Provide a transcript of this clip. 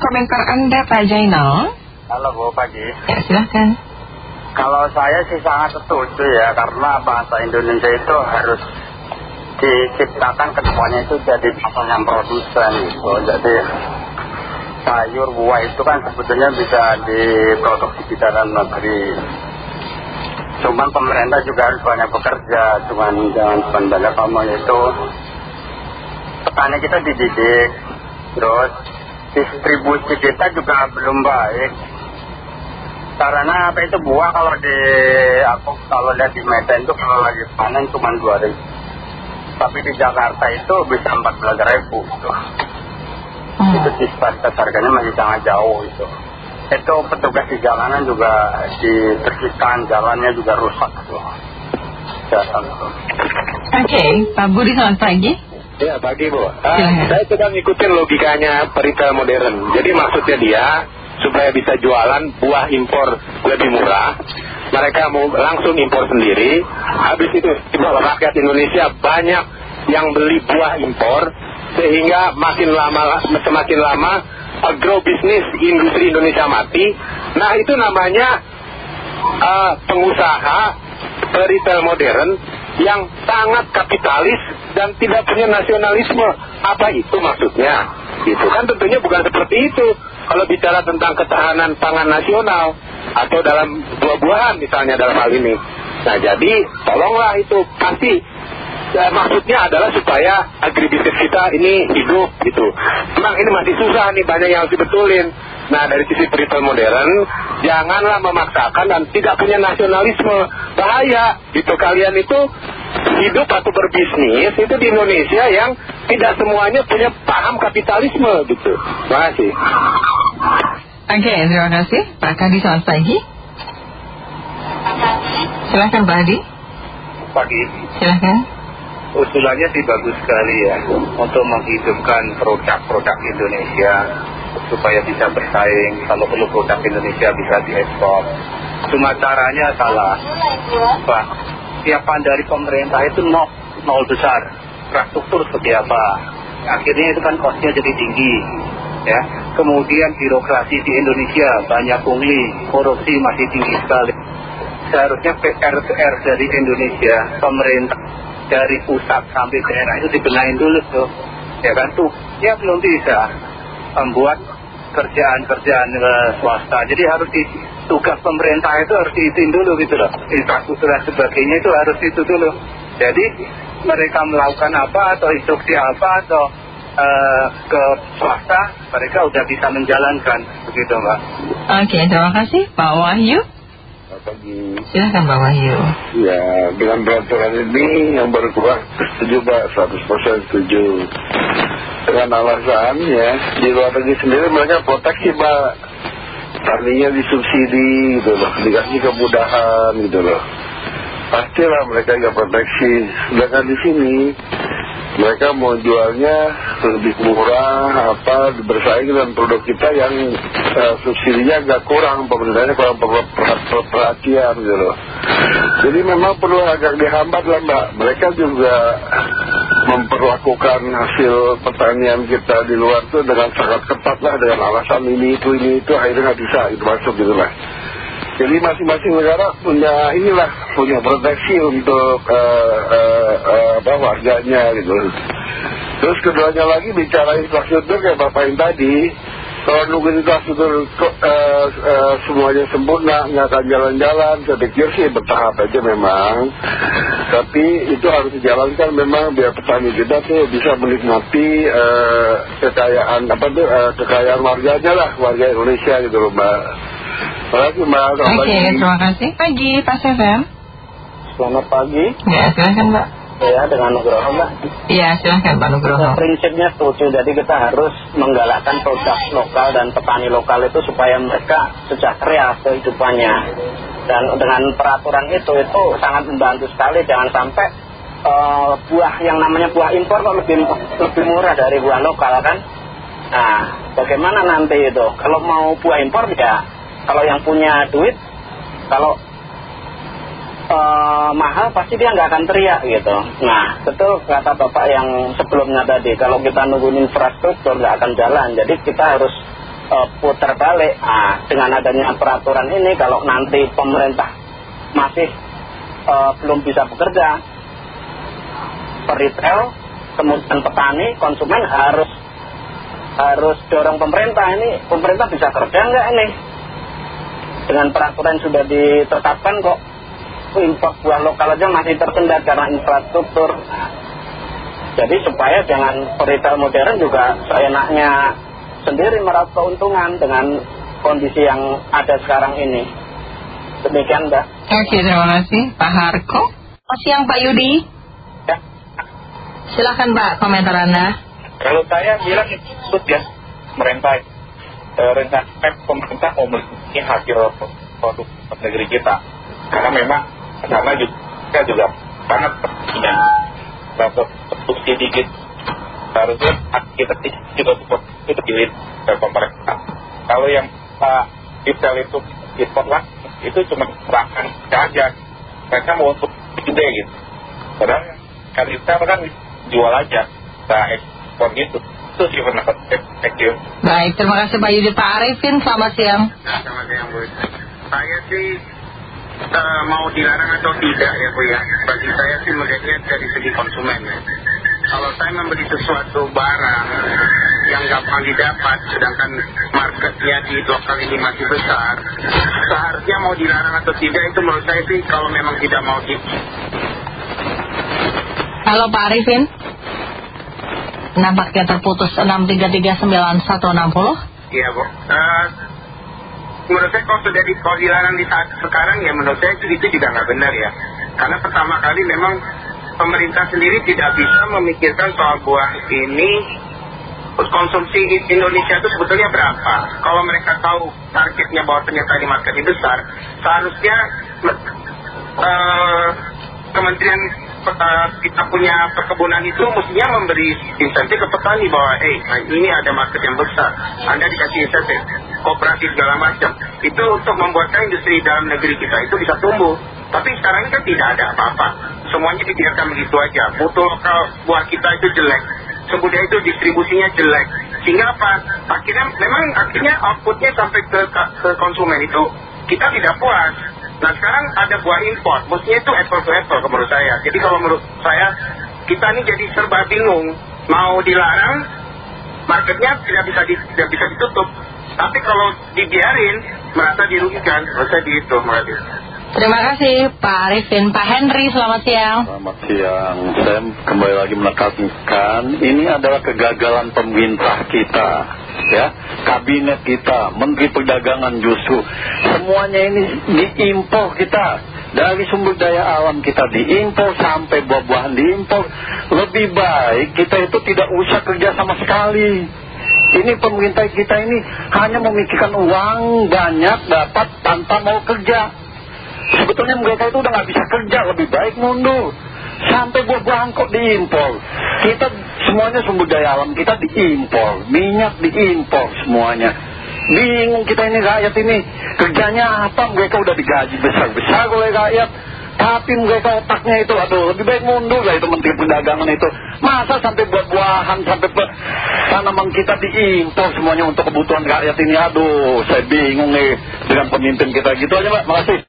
komentar Anda Pak Jainal. Halo Bu, pagi. Ya, silahkan. Kalau saya sih sangat setuju ya, karena bahasa Indonesia itu harus diciptakan ke depannya itu jadi bahasa yang produsen gitu. Jadi sayur buah itu kan sebetulnya bisa diproduksi di dalam negeri. Cuman pemerintah juga harus banyak bekerja, cuman jangan banyak ngomong itu. Petani kita dididik, terus distribusi kita juga belum baik. Karena apa itu buah kalau di aku kalau lihat di Medan itu kalau lagi panen cuma dua ribu. Tapi di Jakarta itu bisa empat belas ribu gitu. Hmm. Itu disparitas harganya masih sangat jauh itu. Itu petugas di jalanan juga dibersihkan, jalannya juga rusak gitu. Jalan itu. Oke, Pak Budi selamat pagi. Ya pagi Bu. Ah, Silahkan. Saya sedang ngikutin logikanya retail modern. Jadi maksudnya dia Supaya bisa jualan buah impor lebih murah Mereka mau langsung impor sendiri. Habis itu rakyat Indonesia banyak yang beli buah impor Sehingga makin lama semakin lama Agrobisnis industri Indonesia mati. Nah itu namanya eh, pengusaha retail modern yang sangat kapitalis dan tidak punya nasionalisme. Apa itu maksudnya? Gitu kan tentunya bukan seperti itu. Kalau bicara tentang ketahanan pangan nasional atau dalam buah-buahan misalnya dalam hal ini. Nah jadi tolonglah itu pasti Ya, maksudnya adalah supaya agribisnis kita ini hidup gitu. Memang ini masih susah nih banyak yang harus dibetulin. Nah dari sisi retail modern, janganlah memaksakan dan tidak punya nasionalisme. Bahaya gitu kalian itu hidup atau berbisnis itu di Indonesia yang tidak semuanya punya paham kapitalisme gitu. Terima kasih. Oke, terima kasih. Pak Kadi selamat pagi. Silahkan Pak Adi. Pagi. Silahkan. usulannya sih bagus sekali ya untuk menghidupkan produk-produk Indonesia supaya bisa bersaing kalau perlu produk Indonesia bisa diekspor. Cuma caranya salah. Pak siapaan dari pemerintah itu nol, nol besar. Infrastruktur seperti apa? Akhirnya itu kan kosnya jadi tinggi ya. Kemudian birokrasi di Indonesia banyak pungli korupsi masih tinggi sekali. Seharusnya PR-PR dari Indonesia pemerintah dari pusat sampai daerah itu dibenahin dulu tuh ya kan? Tuh ya belum bisa membuat kerjaan-kerjaan eh, swasta jadi harus di tugas pemerintah itu harus diitin dulu gitu loh infrastruktur dan sebagainya itu harus itu dulu jadi mereka melakukan apa atau instruksi apa atau eh, ke swasta mereka udah bisa menjalankan begitu mbak Oke, terima kasih Pak Wahyu. pagi. Silahkan Pak Wahyu. Ya, dengan peraturan ini yang baru keluar setuju Pak, 100% setuju. Dengan alasan ya, di luar negeri sendiri mereka proteksi Pak. Taninya disubsidi gitu loh, dikasih kemudahan gitu loh. Pastilah mereka nggak proteksi. Sedangkan di sini mereka mau jualnya lebih murah apa bersaing dengan produk kita yang eh, subsidinya agak kurang pemerintahnya kurang per- per- per- perhatian gitu loh jadi memang perlu agak dihambat lah mbak. Mereka juga memperlakukan hasil pertanian kita di luar itu dengan sangat ketat lah dengan alasan ini itu ini itu akhirnya nggak bisa itu masuk gitu lah jadi masing-masing negara punya inilah punya proteksi untuk eh, eh, apa warganya gitu. Terus keduanya lagi bicara infrastruktur kayak bapak yang tadi, kalau nunggu infrastruktur ko- eh, eh, semuanya sempurna nggak akan jalan-jalan. Saya pikir sih bertahap aja memang, tapi itu harus dijalankan memang biar petani kita tuh bisa menikmati eh, kekayaan apa tuh kekayaan warganya lah warga Indonesia gitu loh mbak. Terima kasih mbak. Oke, terima kasih. Pagi Pak Seven. selamat pagi Ya, silahkan Mbak. Ya dengan Nugroho mbak. Iya, silahkan Pak Nugroho. prinsipnya setuju. Jadi kita harus menggalakkan produk lokal dan petani lokal itu supaya mereka sejahtera kehidupannya. Dan dengan peraturan itu itu sangat membantu sekali. Jangan sampai eh, buah yang namanya buah impor kok lebih lebih murah dari buah lokal kan? Nah bagaimana nanti itu? Kalau mau buah impor ya. Kalau yang punya duit kalau eh, mahal pasti dia nggak akan teriak gitu. Nah, betul kata Bapak yang sebelumnya tadi, kalau kita nungguin infrastruktur nggak akan jalan. Jadi kita harus uh, putar balik. Nah, dengan adanya peraturan ini kalau nanti pemerintah masih uh, belum bisa bekerja, retail, kemudian petani, konsumen harus harus dorong pemerintah ini. Pemerintah bisa kerja nggak ini? Dengan peraturan sudah ditetapkan kok impor buah lokal aja masih tersendat karena infrastruktur. Jadi supaya jangan retail modern juga seenaknya sendiri meraup keuntungan dengan kondisi yang ada sekarang ini. Demikian Mbak. Oke terima kasih Pak Harko. Selamat siang Pak Yudi. Ya. Silakan Pak komentar Anda. Kalau saya bilang itu ya, pemerintah, eh, rencana pemerintah mau melindungi hasil produk negeri kita. Karena memang, karena juga, juga sangat pentingnya dapat produksi dikit. Harusnya kita juga support itu pilih ke pemerintah. Kalau yang Pak Israel itu import lah, itu cuma bahkan saja. Mereka mau untuk gede gitu. Padahal kan kita kan jual aja, kita ekspor gitu. Itu sih pendapat thank you. Baik, terima kasih Pak Yudi. Pak Arifin, selamat siang. Selamat siang Bu. Saya sih eh, mau dilarang atau tidak ya Bu ya. Bagi saya sih melihatnya dari segi konsumen ya. Kalau saya membeli sesuatu barang yang gampang didapat, sedangkan marketnya di lokal ini masih besar, seharusnya mau dilarang atau tidak itu menurut saya sih kalau memang tidak mau di, Halo Pak Arifin. Nampaknya terputus 6339160. Iya Bu. Eh, menurut saya kalau sudah di, dilarang di saat sekarang ya menurut saya itu, juga nggak benar ya. Karena pertama kali memang pemerintah sendiri tidak bisa memikirkan soal buah ini konsumsi Indonesia itu sebetulnya berapa. Kalau mereka tahu targetnya bahwa ternyata di market ini besar, seharusnya eh, Kementerian eh, kita punya perkebunan itu mestinya memberi insentif ke petani bahwa eh ini ada market yang besar, Anda dikasih insentif, kooperasi segala macam. Itu untuk membuatkan industri dalam negeri kita itu bisa tumbuh. Tapi sekarang ini kan tidak ada apa-apa. Semuanya dibiarkan begitu aja. Mutu lokal buah kita itu jelek. Kemudian itu distribusinya jelek. Sehingga apa? Akhirnya memang akhirnya outputnya sampai ke, ke konsumen itu kita tidak puas. Nah sekarang ada buah import, mestinya itu apple to apple menurut saya. Jadi kalau menurut saya kita ini jadi serba bingung. Mau dilarang, marketnya tidak bisa di, tidak bisa ditutup. Tapi kalau dibiarin, merasa dirugikan. Menurut saya di itu, menurut Terima kasih Pak Arifin. Pak Henry, selamat siang. Selamat siang. Saya kembali lagi menekankan ini adalah kegagalan pemerintah kita, ya, kabinet kita, Menteri Perdagangan justru semuanya ini diimpor kita dari sumber daya alam kita diimpor sampai buah-buahan diimpor. Lebih baik kita itu tidak usah kerja sama sekali. Ini pemerintah kita ini hanya memikirkan uang banyak dapat tanpa mau kerja. Sebetulnya mereka itu udah nggak bisa kerja, lebih baik mundur. Sampai buah-buahan diimpor. Kita semuanya sumber daya alam kita diimpor, minyak diimpor semuanya. Bingung kita ini rakyat ini kerjanya apa? Mereka udah digaji besar-besar oleh rakyat. Tapi mereka otaknya itu, aduh lebih baik mundur lah itu Menteri Perdagangan itu. Masa sampai buah-buahan, sampai tanaman kita diimpor semuanya untuk kebutuhan rakyat ini. Aduh, saya bingung nih dengan pemimpin kita gitu aja Mbak, makasih.